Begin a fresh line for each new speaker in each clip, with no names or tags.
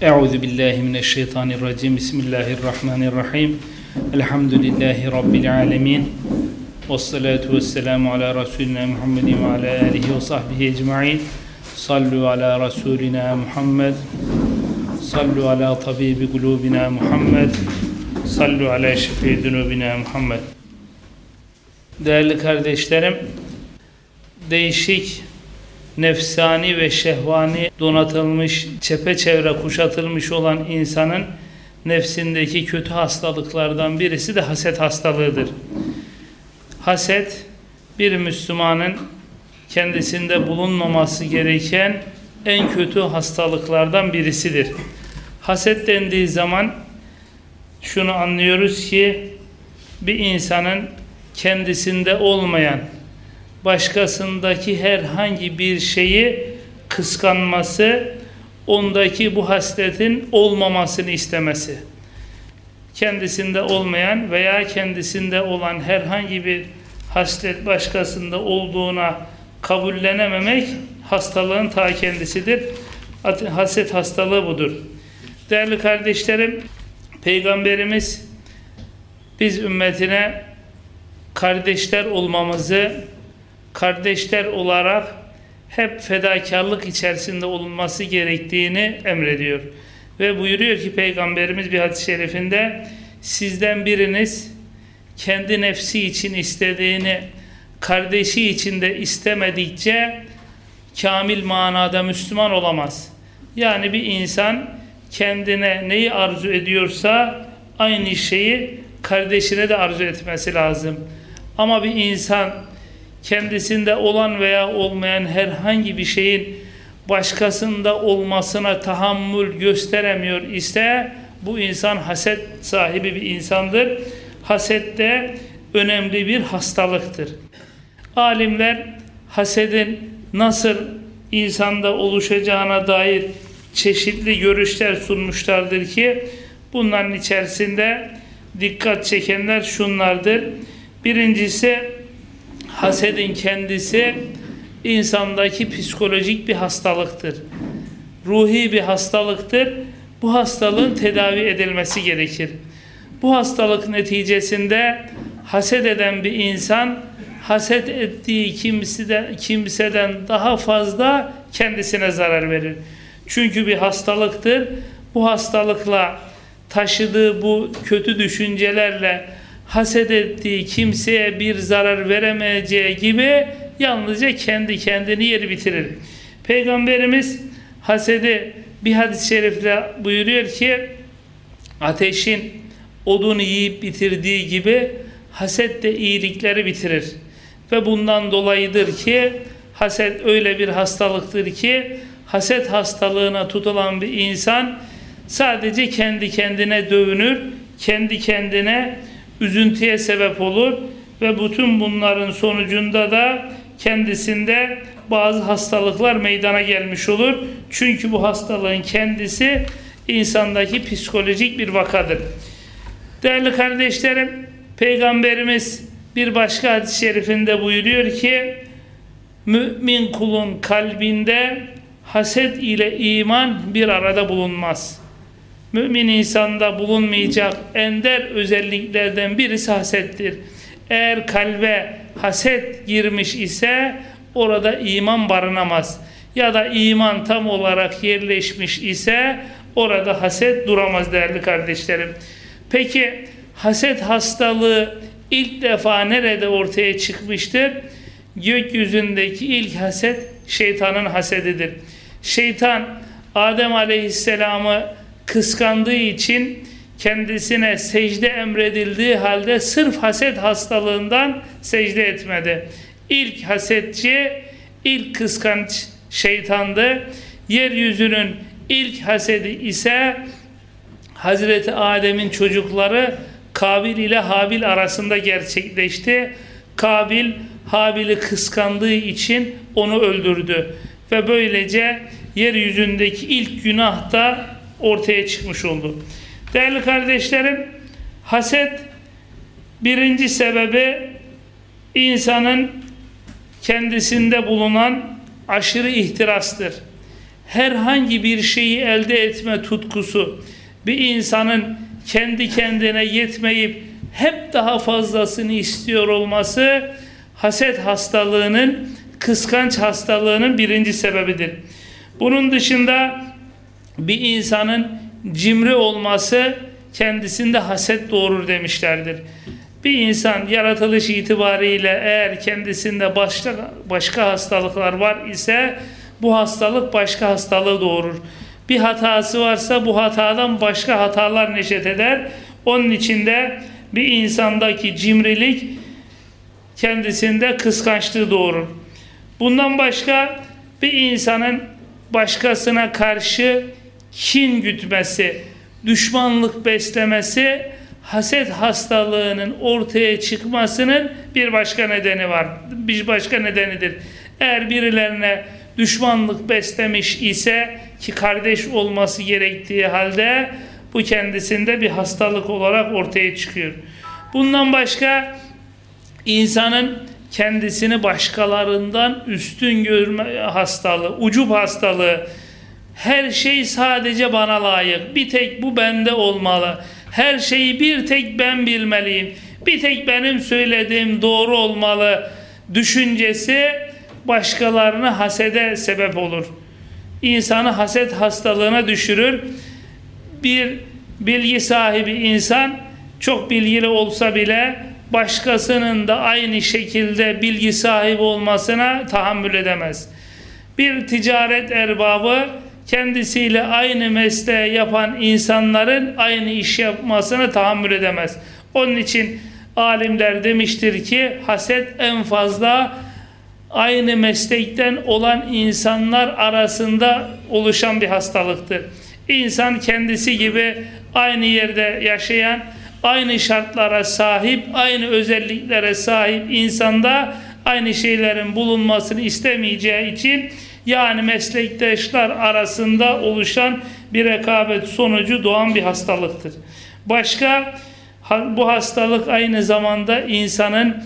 Euzu billahi mineşşeytanirracim. Bismillahirrahmanirrahim. Elhamdülillahi rabbil alamin. Ves salatu vesselamu ala resulina Muhammedin ve ala alihi ve sahbihi ecmaîn. Sallu ala rasulina Muhammed. Sallu ala tabibi kulubina Muhammed. Sallu ala şefi dunubina Muhammed. Değerli kardeşlerim, değişik nefsani ve şehvani donatılmış, çepeçevre kuşatılmış olan insanın nefsindeki kötü hastalıklardan birisi de haset hastalığıdır. Haset bir Müslümanın kendisinde bulunmaması gereken en kötü hastalıklardan birisidir. Haset dendiği zaman şunu anlıyoruz ki bir insanın kendisinde olmayan başkasındaki herhangi bir şeyi kıskanması, ondaki bu hasletin olmamasını istemesi. Kendisinde olmayan veya kendisinde olan herhangi bir haslet başkasında olduğuna kabullenememek hastalığın ta kendisidir. Haset hastalığı budur. Değerli kardeşlerim, Peygamberimiz biz ümmetine kardeşler olmamızı, kardeşler olarak hep fedakarlık içerisinde olunması gerektiğini emrediyor. Ve buyuruyor ki Peygamberimiz bir hadis-i şerifinde sizden biriniz kendi nefsi için istediğini kardeşi için de istemedikçe kamil manada Müslüman olamaz. Yani bir insan kendine neyi arzu ediyorsa aynı şeyi kardeşine de arzu etmesi lazım. Ama bir insan kendisinde olan veya olmayan herhangi bir şeyin başkasında olmasına tahammül gösteremiyor ise bu insan haset sahibi bir insandır. Haset de önemli bir hastalıktır. Alimler hasedin nasıl insanda oluşacağına dair çeşitli görüşler sunmuşlardır ki bunların içerisinde dikkat çekenler şunlardır. Birincisi hasedin kendisi insandaki psikolojik bir hastalıktır. Ruhi bir hastalıktır. Bu hastalığın tedavi edilmesi gerekir. Bu hastalık neticesinde haset eden bir insan haset ettiği kimseden, kimseden daha fazla kendisine zarar verir. Çünkü bir hastalıktır. Bu hastalıkla taşıdığı bu kötü düşüncelerle haset ettiği kimseye bir zarar veremeyeceği gibi yalnızca kendi kendini yer bitirir. Peygamberimiz hasedi bir hadis-i şerifle buyuruyor ki ateşin odunu yiyip bitirdiği gibi haset de iyilikleri bitirir. Ve bundan dolayıdır ki haset öyle bir hastalıktır ki haset hastalığına tutulan bir insan sadece kendi kendine dövünür, kendi kendine üzüntüye sebep olur ve bütün bunların sonucunda da kendisinde bazı hastalıklar meydana gelmiş olur. Çünkü bu hastalığın kendisi insandaki psikolojik bir vakadır. Değerli kardeşlerim, Peygamberimiz bir başka hadis-i şerifinde buyuruyor ki, mümin kulun kalbinde haset ile iman bir arada bulunmaz mümin insanda bulunmayacak ender özelliklerden birisi hasettir. Eğer kalbe haset girmiş ise orada iman barınamaz. Ya da iman tam olarak yerleşmiş ise orada haset duramaz değerli kardeşlerim. Peki haset hastalığı ilk defa nerede ortaya çıkmıştır? Gökyüzündeki ilk haset şeytanın hasedidir. Şeytan Adem Aleyhisselam'ı kıskandığı için kendisine secde emredildiği halde sırf haset hastalığından secde etmedi. İlk hasetçi, ilk kıskanç şeytandı. Yeryüzünün ilk hasedi ise Hazreti Adem'in çocukları Kabil ile Habil arasında gerçekleşti. Kabil Habil'i kıskandığı için onu öldürdü. Ve böylece yeryüzündeki ilk günah da ortaya çıkmış oldu. Değerli kardeşlerim, haset birinci sebebi insanın kendisinde bulunan aşırı ihtirastır. herhangi bir şeyi elde etme tutkusu, bir insanın kendi kendine yetmeyip hep daha fazlasını istiyor olması haset hastalığının, kıskanç hastalığının birinci sebebidir. Bunun dışında bir insanın cimri olması kendisinde haset doğurur demişlerdir. Bir insan yaratılış itibariyle eğer kendisinde başka, başka hastalıklar var ise bu hastalık başka hastalığı doğurur. Bir hatası varsa bu hatadan başka hatalar neşet eder. Onun içinde bir insandaki cimrilik kendisinde kıskançlığı doğurur. Bundan başka bir insanın başkasına karşı kin gütmesi, düşmanlık beslemesi haset hastalığının ortaya çıkmasının bir başka nedeni var. Bir başka nedenidir. Eğer birilerine düşmanlık beslemiş ise ki kardeş olması gerektiği halde bu kendisinde bir hastalık olarak ortaya çıkıyor. Bundan başka insanın kendisini başkalarından üstün görme hastalığı, ucup hastalığı, her şey sadece bana layık, bir tek bu bende olmalı, her şeyi bir tek ben bilmeliyim, bir tek benim söylediğim doğru olmalı düşüncesi başkalarını hasede sebep olur. İnsanı haset hastalığına düşürür. Bir bilgi sahibi insan çok bilgili olsa bile başkasının da aynı şekilde bilgi sahibi olmasına tahammül edemez. Bir ticaret erbabı kendisiyle aynı mesleği yapan insanların aynı iş yapmasına tahammül edemez. Onun için alimler demiştir ki haset en fazla aynı meslekten olan insanlar arasında oluşan bir hastalıktır. İnsan kendisi gibi aynı yerde yaşayan, aynı şartlara sahip, aynı özelliklere sahip insanda aynı şeylerin bulunmasını istemeyeceği için yani meslektaşlar arasında oluşan bir rekabet sonucu doğan bir hastalıktır. Başka bu hastalık aynı zamanda insanın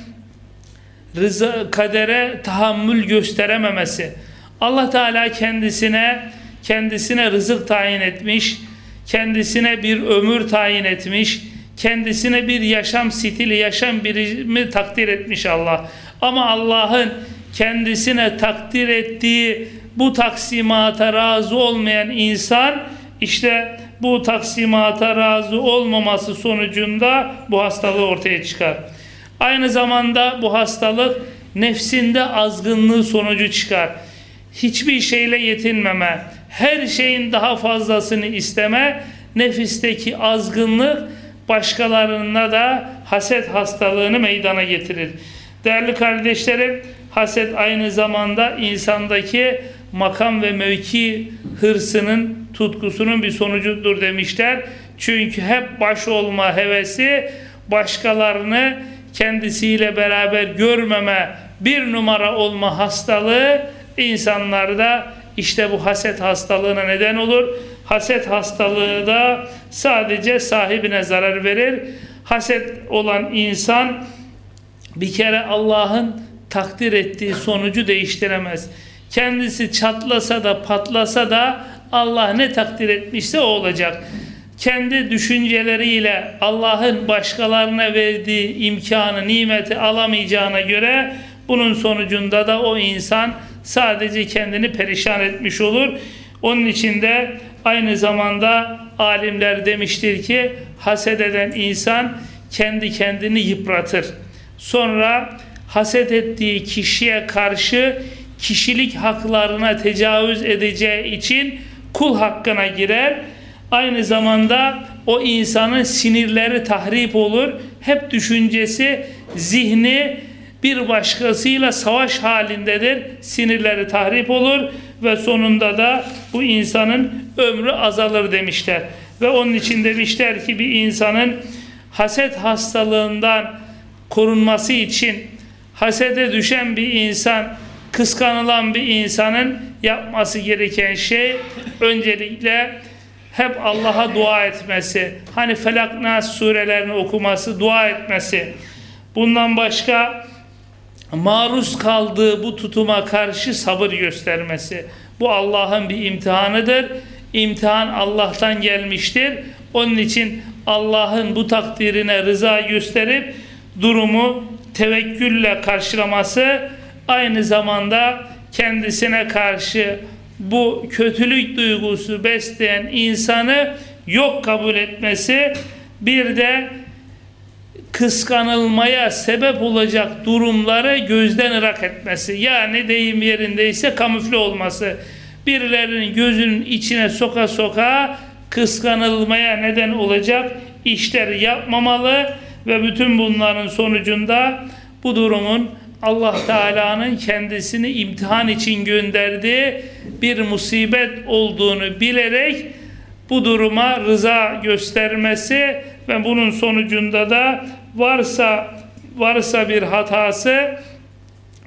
rıza, kadere tahammül gösterememesi. Allah Teala kendisine kendisine rızık tayin etmiş, kendisine bir ömür tayin etmiş, kendisine bir yaşam stili, yaşam birimi takdir etmiş Allah. Ama Allah'ın kendisine takdir ettiği bu taksimata razı olmayan insan işte bu taksimata razı olmaması sonucunda bu hastalığı ortaya çıkar. Aynı zamanda bu hastalık nefsinde azgınlığı sonucu çıkar. Hiçbir şeyle yetinmeme, her şeyin daha fazlasını isteme, nefisteki azgınlık başkalarına da haset hastalığını meydana getirir. Değerli kardeşlerim, haset aynı zamanda insandaki makam ve mevki hırsının, tutkusunun bir sonucudur demişler. Çünkü hep baş olma hevesi başkalarını kendisiyle beraber görmeme, bir numara olma hastalığı insanlarda işte bu haset hastalığına neden olur. Haset hastalığı da sadece sahibine zarar verir. Haset olan insan bir kere Allah'ın takdir ettiği sonucu değiştiremez. Kendisi çatlasa da patlasa da Allah ne takdir etmişse o olacak. Kendi düşünceleriyle Allah'ın başkalarına verdiği imkanı, nimeti alamayacağına göre bunun sonucunda da o insan sadece kendini perişan etmiş olur. Onun için de aynı zamanda alimler demiştir ki haset eden insan kendi kendini yıpratır. Sonra haset ettiği kişiye karşı kişilik haklarına tecavüz edeceği için kul hakkına girer. Aynı zamanda o insanın sinirleri tahrip olur. Hep düşüncesi, zihni bir başkasıyla savaş halindedir. Sinirleri tahrip olur ve sonunda da bu insanın ömrü azalır demişler. Ve onun için demişler ki bir insanın haset hastalığından korunması için hasede düşen bir insan, kıskanılan bir insanın yapması gereken şey öncelikle hep Allah'a dua etmesi, hani Felak Nas surelerini okuması, dua etmesi. Bundan başka maruz kaldığı bu tutuma karşı sabır göstermesi. Bu Allah'ın bir imtihanıdır. İmtihan Allah'tan gelmiştir. Onun için Allah'ın bu takdirine rıza gösterip durumu tevekkülle karşılaması aynı zamanda kendisine karşı bu kötülük duygusu besleyen insanı yok kabul etmesi bir de kıskanılmaya sebep olacak durumları gözden ırak etmesi. Yani deyim yerindeyse kamufle olması. Birilerinin gözünün içine soka soka kıskanılmaya neden olacak işler yapmamalı ve bütün bunların sonucunda bu durumun Allah Teala'nın kendisini imtihan için gönderdiği bir musibet olduğunu bilerek bu duruma rıza göstermesi ve bunun sonucunda da varsa varsa bir hatası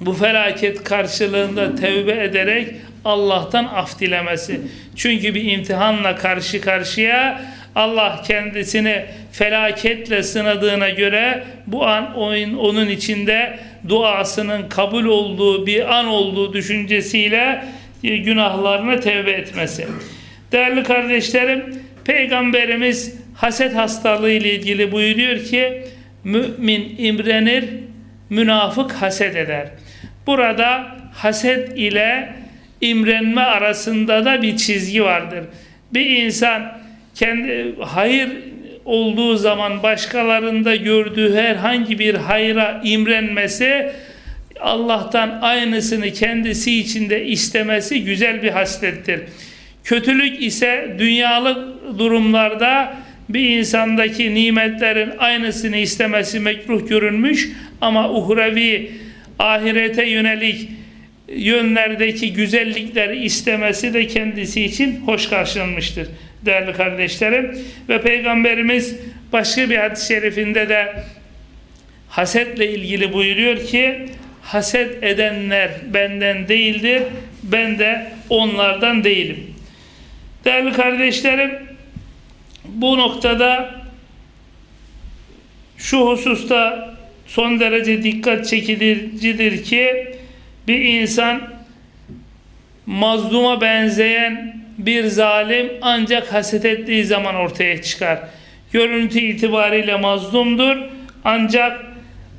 bu felaket karşılığında tevbe ederek Allah'tan af dilemesi. Çünkü bir imtihanla karşı karşıya Allah kendisini felaketle sınadığına göre bu an onun içinde duasının kabul olduğu bir an olduğu düşüncesiyle günahlarına tevbe etmesi. Değerli kardeşlerim, Peygamberimiz haset hastalığı ile ilgili buyuruyor ki mümin imrenir, münafık haset eder. Burada haset ile imrenme arasında da bir çizgi vardır. Bir insan kendi hayır olduğu zaman başkalarında gördüğü herhangi bir hayra imrenmesi Allah'tan aynısını kendisi içinde istemesi güzel bir haslettir. Kötülük ise dünyalık durumlarda bir insandaki nimetlerin aynısını istemesi mekruh görünmüş ama uhrevi ahirete yönelik yönlerdeki güzellikleri istemesi de kendisi için hoş karşılanmıştır değerli kardeşlerim. Ve Peygamberimiz başka bir hadis-i şerifinde de hasetle ilgili buyuruyor ki haset edenler benden değildir, ben de onlardan değilim. Değerli kardeşlerim, bu noktada şu hususta son derece dikkat çekilicidir ki bir insan mazluma benzeyen bir zalim ancak haset ettiği zaman ortaya çıkar. Görüntü itibariyle mazlumdur ancak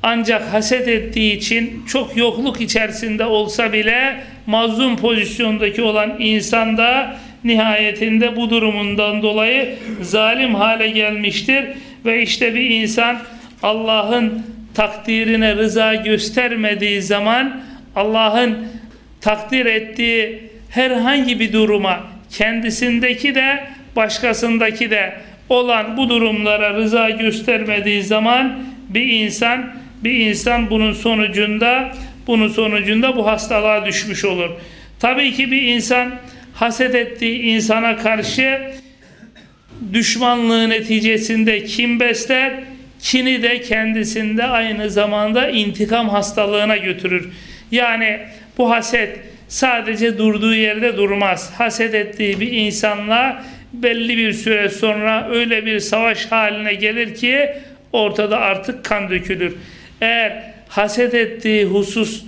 ancak haset ettiği için çok yokluk içerisinde olsa bile mazlum pozisyondaki olan insan da nihayetinde bu durumundan dolayı zalim hale gelmiştir ve işte bir insan Allah'ın takdirine rıza göstermediği zaman Allah'ın takdir ettiği herhangi bir duruma kendisindeki de başkasındaki de olan bu durumlara rıza göstermediği zaman bir insan bir insan bunun sonucunda bunun sonucunda bu hastalığa düşmüş olur. Tabii ki bir insan haset ettiği insana karşı düşmanlığı neticesinde kim besler, kini de kendisinde aynı zamanda intikam hastalığına götürür. Yani bu haset sadece durduğu yerde durmaz. Haset ettiği bir insanla belli bir süre sonra öyle bir savaş haline gelir ki ortada artık kan dökülür. Eğer haset ettiği husus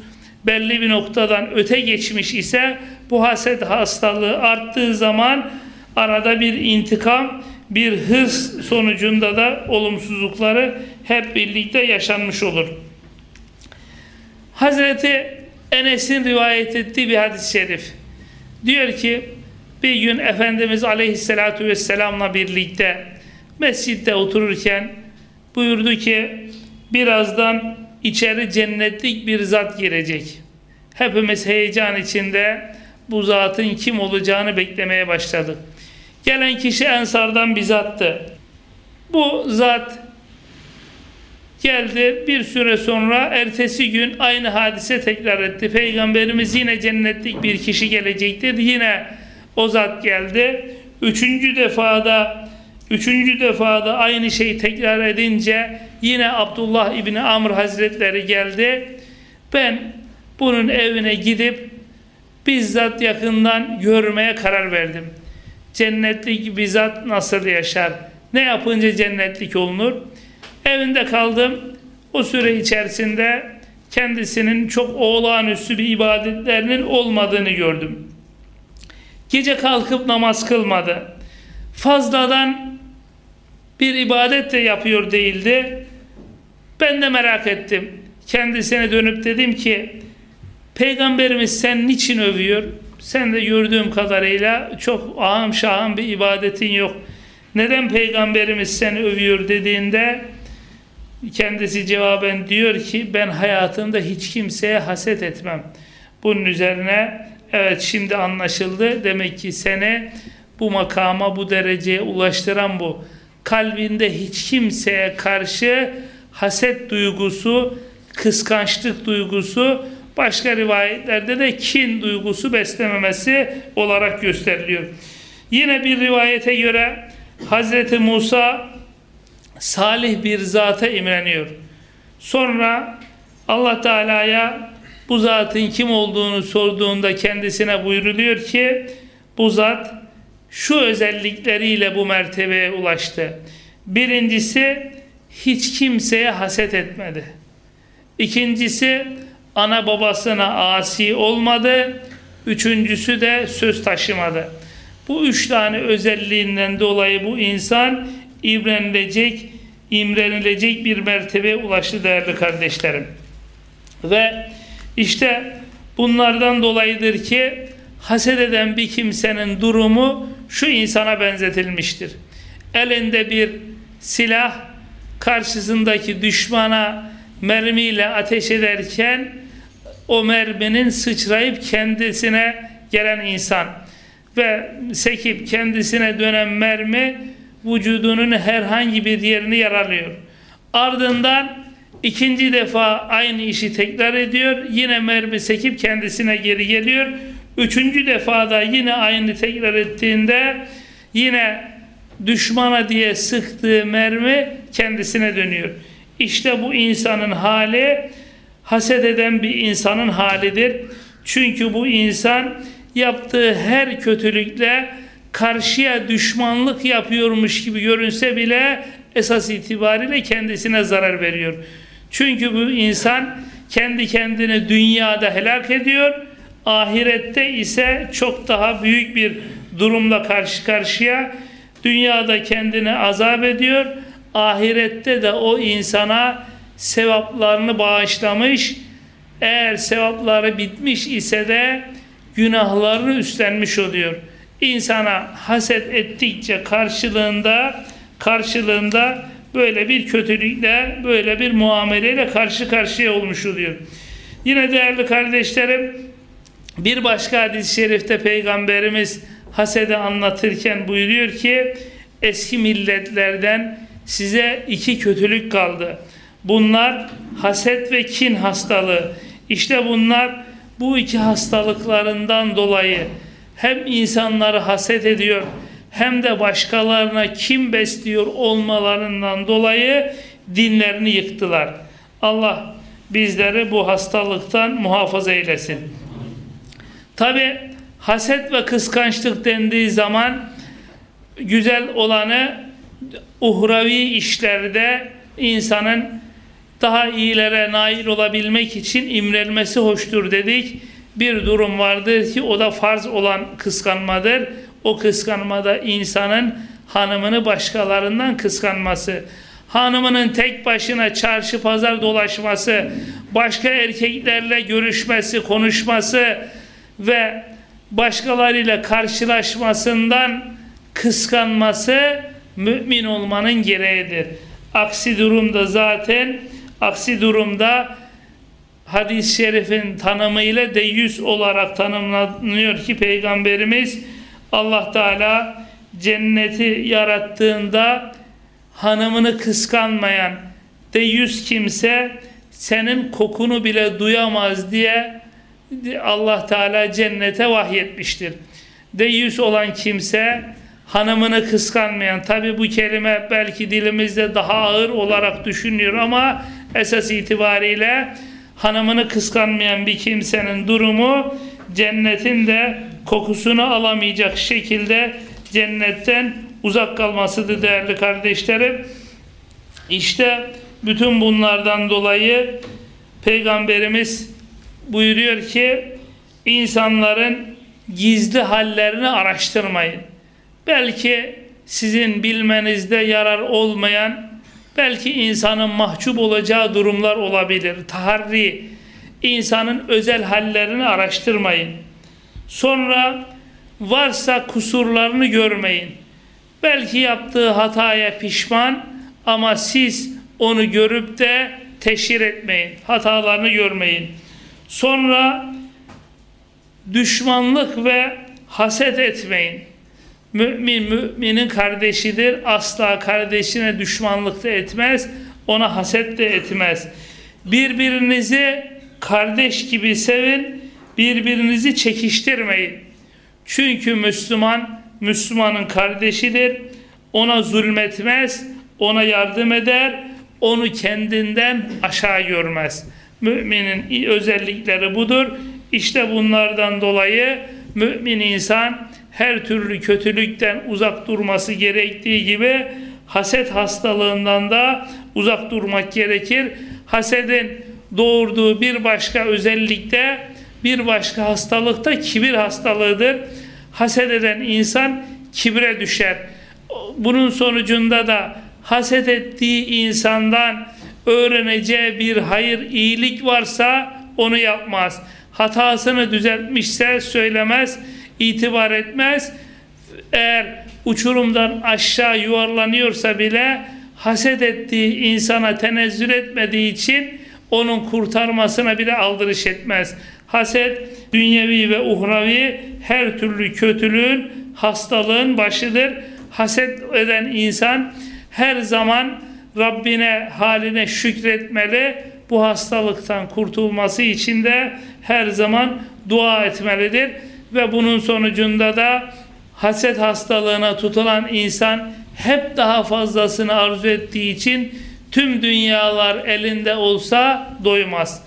belli bir noktadan öte geçmiş ise bu haset hastalığı arttığı zaman arada bir intikam, bir hırs sonucunda da olumsuzlukları hep birlikte yaşanmış olur. Hazreti Enes'in rivayet ettiği bir hadis-i şerif. Diyor ki bir gün Efendimiz Aleyhisselatü Vesselam'la birlikte mescitte otururken buyurdu ki birazdan içeri cennetlik bir zat girecek. Hepimiz heyecan içinde bu zatın kim olacağını beklemeye başladık. Gelen kişi Ensardan bir zattı. Bu zat Geldi bir süre sonra ertesi gün aynı hadise tekrar etti. Peygamberimiz yine cennetlik bir kişi gelecektir. Yine o zat geldi. Üçüncü defada üçüncü defada aynı şeyi tekrar edince yine Abdullah İbni Amr Hazretleri geldi. Ben bunun evine gidip bizzat yakından görmeye karar verdim. Cennetlik bizzat nasıl yaşar? Ne yapınca cennetlik olunur? Evinde kaldım. O süre içerisinde kendisinin çok olağanüstü bir ibadetlerinin olmadığını gördüm. Gece kalkıp namaz kılmadı. Fazladan bir ibadet de yapıyor değildi. Ben de merak ettim. Kendisine dönüp dedim ki Peygamberimiz sen niçin övüyor? Sen de gördüğüm kadarıyla çok ahım şahım bir ibadetin yok. Neden Peygamberimiz seni övüyor dediğinde kendisi cevaben diyor ki ben hayatımda hiç kimseye haset etmem. Bunun üzerine evet şimdi anlaşıldı. Demek ki seni bu makama bu dereceye ulaştıran bu. Kalbinde hiç kimseye karşı haset duygusu, kıskançlık duygusu, başka rivayetlerde de kin duygusu beslememesi olarak gösteriliyor. Yine bir rivayete göre Hazreti Musa salih bir zata imreniyor. Sonra Allah Teala'ya bu zatın kim olduğunu sorduğunda kendisine buyruluyor ki bu zat şu özellikleriyle bu mertebeye ulaştı. Birincisi hiç kimseye haset etmedi. İkincisi ana babasına asi olmadı. Üçüncüsü de söz taşımadı. Bu üç tane özelliğinden dolayı bu insan imrenilecek, imrenilecek bir mertebeye ulaştı değerli kardeşlerim. Ve işte bunlardan dolayıdır ki haset eden bir kimsenin durumu şu insana benzetilmiştir. Elinde bir silah karşısındaki düşmana mermiyle ateş ederken o merminin sıçrayıp kendisine gelen insan ve sekip kendisine dönen mermi vücudunun herhangi bir yerini yaralıyor. Ardından ikinci defa aynı işi tekrar ediyor. Yine mermi sekip kendisine geri geliyor. Üçüncü defada yine aynı tekrar ettiğinde yine düşmana diye sıktığı mermi kendisine dönüyor. İşte bu insanın hali haset eden bir insanın halidir. Çünkü bu insan yaptığı her kötülükle karşıya düşmanlık yapıyormuş gibi görünse bile esas itibariyle kendisine zarar veriyor. Çünkü bu insan kendi kendini dünyada helak ediyor. Ahirette ise çok daha büyük bir durumla karşı karşıya. Dünyada kendini azap ediyor. Ahirette de o insana sevaplarını bağışlamış. Eğer sevapları bitmiş ise de günahlarını üstlenmiş oluyor. İnsana haset ettikçe karşılığında karşılığında böyle bir kötülükle, böyle bir muameleyle karşı karşıya olmuş oluyor. Yine değerli kardeşlerim, bir başka hadis-i şerifte Peygamberimiz hasede anlatırken buyuruyor ki, eski milletlerden size iki kötülük kaldı. Bunlar haset ve kin hastalığı. İşte bunlar bu iki hastalıklarından dolayı hem insanları haset ediyor hem de başkalarına kim besliyor olmalarından dolayı dinlerini yıktılar. Allah bizleri bu hastalıktan muhafaza eylesin. Tabi haset ve kıskançlık dendiği zaman güzel olanı uhravi işlerde insanın daha iyilere nail olabilmek için imrenmesi hoştur dedik. Bir durum vardır ki o da farz olan kıskanmadır. O kıskanmada insanın hanımını başkalarından kıskanması, hanımının tek başına çarşı pazar dolaşması, başka erkeklerle görüşmesi, konuşması ve başkalarıyla karşılaşmasından kıskanması mümin olmanın gereğidir. Aksi durumda zaten aksi durumda hadis-i şerifin tanımıyla deyyüz olarak tanımlanıyor ki Peygamberimiz Allah Teala cenneti yarattığında hanımını kıskanmayan deyyüz kimse senin kokunu bile duyamaz diye Allah Teala cennete vahyetmiştir. Deyyüz olan kimse hanımını kıskanmayan tabi bu kelime belki dilimizde daha ağır olarak düşünüyor ama esas itibariyle hanımını kıskanmayan bir kimsenin durumu cennetin de kokusunu alamayacak şekilde cennetten uzak kalmasıdır değerli kardeşlerim. İşte bütün bunlardan dolayı Peygamberimiz buyuruyor ki insanların gizli hallerini araştırmayın. Belki sizin bilmenizde yarar olmayan, belki insanın mahcup olacağı durumlar olabilir. Taharri, insanın özel hallerini araştırmayın. Sonra varsa kusurlarını görmeyin. Belki yaptığı hataya pişman ama siz onu görüp de teşhir etmeyin. Hatalarını görmeyin. Sonra düşmanlık ve haset etmeyin. Mümin müminin kardeşidir. Asla kardeşine düşmanlık da etmez. Ona haset de etmez. Birbirinizi kardeş gibi sevin. Birbirinizi çekiştirmeyin. Çünkü Müslüman Müslümanın kardeşidir. Ona zulmetmez, ona yardım eder, onu kendinden aşağı görmez. Müminin özellikleri budur. İşte bunlardan dolayı mümin insan her türlü kötülükten uzak durması gerektiği gibi haset hastalığından da uzak durmak gerekir. Hasedin doğurduğu bir başka özellikte bir başka hastalıkta kibir hastalığıdır. Haset eden insan kibre düşer. Bunun sonucunda da haset ettiği insandan öğreneceği bir hayır, iyilik varsa onu yapmaz. Hatasını düzeltmişse söylemez, itibar etmez. Eğer uçurumdan aşağı yuvarlanıyorsa bile haset ettiği insana tenezzül etmediği için onun kurtarmasına bile aldırış etmez. Haset dünyevi ve uhravi her türlü kötülüğün, hastalığın başıdır. Haset eden insan her zaman Rabbine haline şükretmeli. Bu hastalıktan kurtulması için de her zaman dua etmelidir. Ve bunun sonucunda da haset hastalığına tutulan insan hep daha fazlasını arzu ettiği için tüm dünyalar elinde olsa doymaz.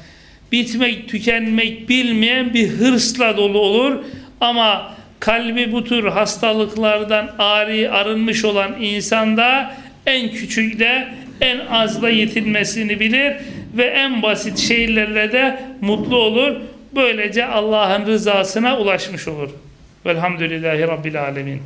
Bitmek, tükenmek bilmeyen bir hırsla dolu olur ama kalbi bu tür hastalıklardan ari arınmış olan insanda en küçükle en azla yetinmesini bilir ve en basit şeylerle de mutlu olur. Böylece Allah'ın rızasına ulaşmış olur. Velhamdülillahi Rabbil Alemin.